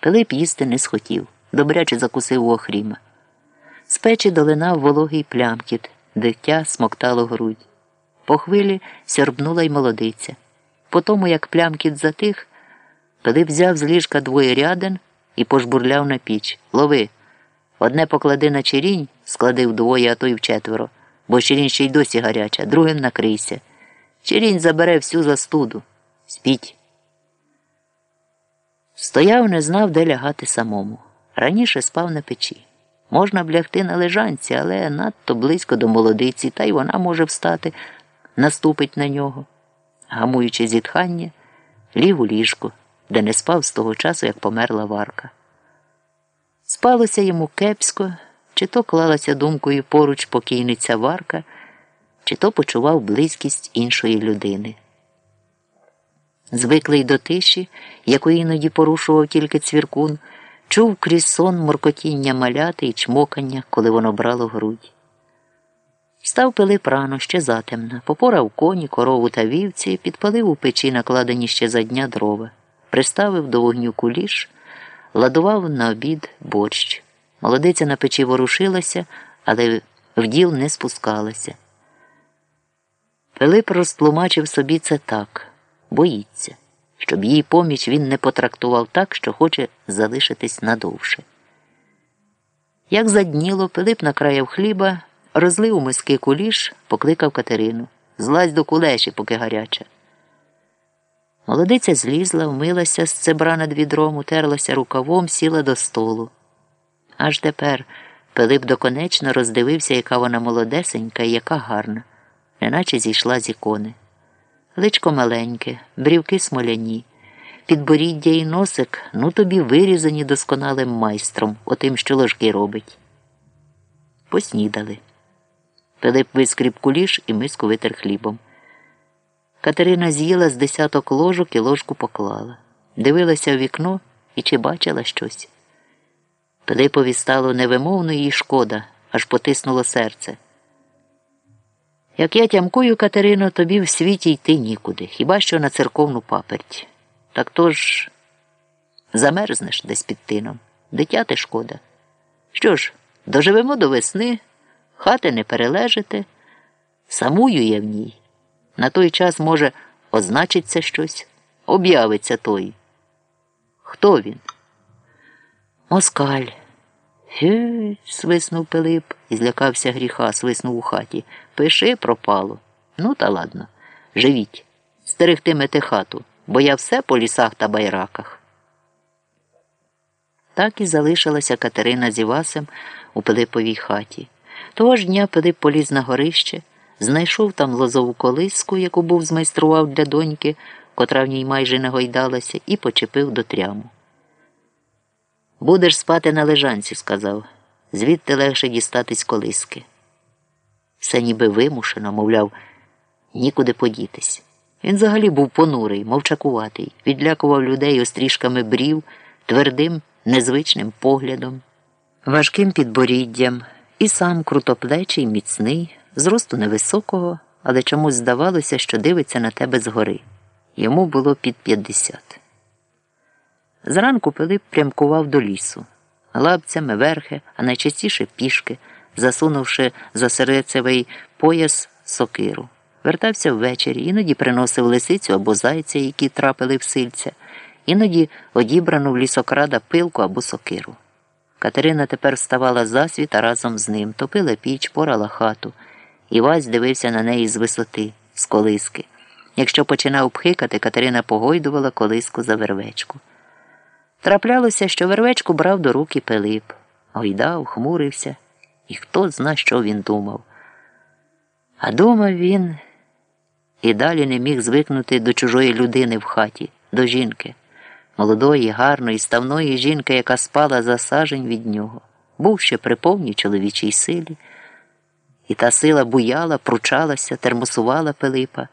Пилип їсти не схотів, добряче закусив у охріма. З печі долинав вологий плямкіт, дитя смоктало грудь. По хвилі сьорбнула й молодиця. По тому, як плямкіт затих, Пилип взяв з ліжка двоє ряден і пожбурляв на піч. Лови. Одне поклади на черінь, склади вдвоє, а то й вчетверо, бо черінь ще й досі гаряча, другим накрийся. Черінь забере всю застуду. Спіть. Стояв, не знав, де лягати самому. Раніше спав на печі. Можна б лягти на лежанці, але надто близько до молодиці, та й вона може встати, наступить на нього. Гамуючи зітхання, лів у ліжку, де не спав з того часу, як померла Варка. Спалося йому кепсько, чи то клалася думкою поруч покійниця Варка, чи то почував близькість іншої людини. Звиклий до тиші, яку іноді порушував тільки цвіркун, чув крізь сон моркотіння маляти і чмокання, коли воно брало грудь. Став Пилип рано, ще затемна, попорав коні, корову та вівці, підпалив у печі, накладені ще за дня дрова, приставив до вогню куліш, ладував на обід борщ. Молодиця на печі ворушилася, але в діл не спускалася. Пилип розтлумачив собі це так боїться, щоб її поміч він не потрактував так, що хоче залишитись надовше. Як задніло, Пилип накраяв хліба, розлив у миски куліш, покликав Катерину Злазь до кулеші, поки гаряча. Молодиця злізла, вмилася з цебра над відром, утерлася рукавом, сіла до столу. Аж тепер Пилип доконечно роздивився, яка вона молодесенька і яка гарна, неначе зійшла з ікони. Личко маленьке, брівки смоляні, підборіддя і носик, ну тобі вирізані досконалим майстром, отим, що ложки робить. Поснідали. Пилип вискріб куліш і миску витер хлібом. Катерина з'їла з десяток ложок і ложку поклала. Дивилася в вікно і чи бачила щось. Пилипові стало невимовно їй шкода, аж потиснуло серце. Як я тямкую, Катерино, тобі в світі йти нікуди, хіба що на церковну паперть. Так то ж замерзнеш десь під тином. Дитяти шкода. Що ж, доживемо до весни, хати не перележите, самую я в ній. На той час, може, означиться щось, об'явиться той. Хто він? Москаль. Гей, свиснув Пилип і злякався гріха, свиснув у хаті. Пиши пропало. Ну, та ладно, живіть, стерегтимете хату, бо я все по лісах та байраках. Так і залишилася Катерина з Івасем у Пилиповій хаті. Того ж дня Пилип поліз на горище, знайшов там лозову колиску, яку був змайстрував для доньки, котра в ній майже не гойдалася, і почепив до тряму. Будеш спати на лежанці, сказав, звідти легше дістатись колиски. Все ніби вимушено, мовляв, нікуди подітись. Він взагалі був понурий, мовчакуватий, відлякував людей острішками брів, твердим, незвичним поглядом, важким підборіддям, і сам крутоплечий, міцний, зросту невисокого, але чомусь здавалося, що дивиться на тебе згори. Йому було під п'ятдесят. Зранку Пилип прямкував до лісу, лапцями верхи, а найчастіше пішки, засунувши за серецевий пояс сокиру. Вертався ввечері, іноді приносив лисицю або зайця, які трапили в сильця, іноді одібрану в лісокрада пилку або сокиру. Катерина тепер вставала засвіта разом з ним, топила піч, порала хату. Івась дивився на неї з висоти, з колиски. Якщо починав пхикати, Катерина погойдувала колиску за вервечку. Траплялося, що вервечку брав до руки Пилип, гойдав, хмурився, і хто зна, що він думав. А думав він і далі не міг звикнути до чужої людини в хаті, до жінки, молодої, гарної, ставної жінки, яка спала за сажень від нього, був ще при повній чоловічій силі, і та сила буяла, пручалася, термосувала Пилипа.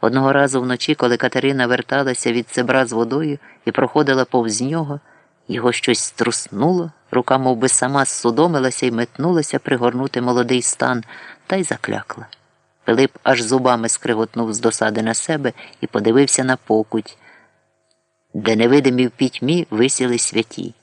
Одного разу вночі, коли Катерина верталася від цебра з водою і проходила повз нього, його щось струснуло, рука мов би, сама зсудомилася і метнулася пригорнути молодий стан, та й заклякла. Пилип аж зубами скриготнув з досади на себе і подивився на покуть. де невидимі в пітьмі висіли святі.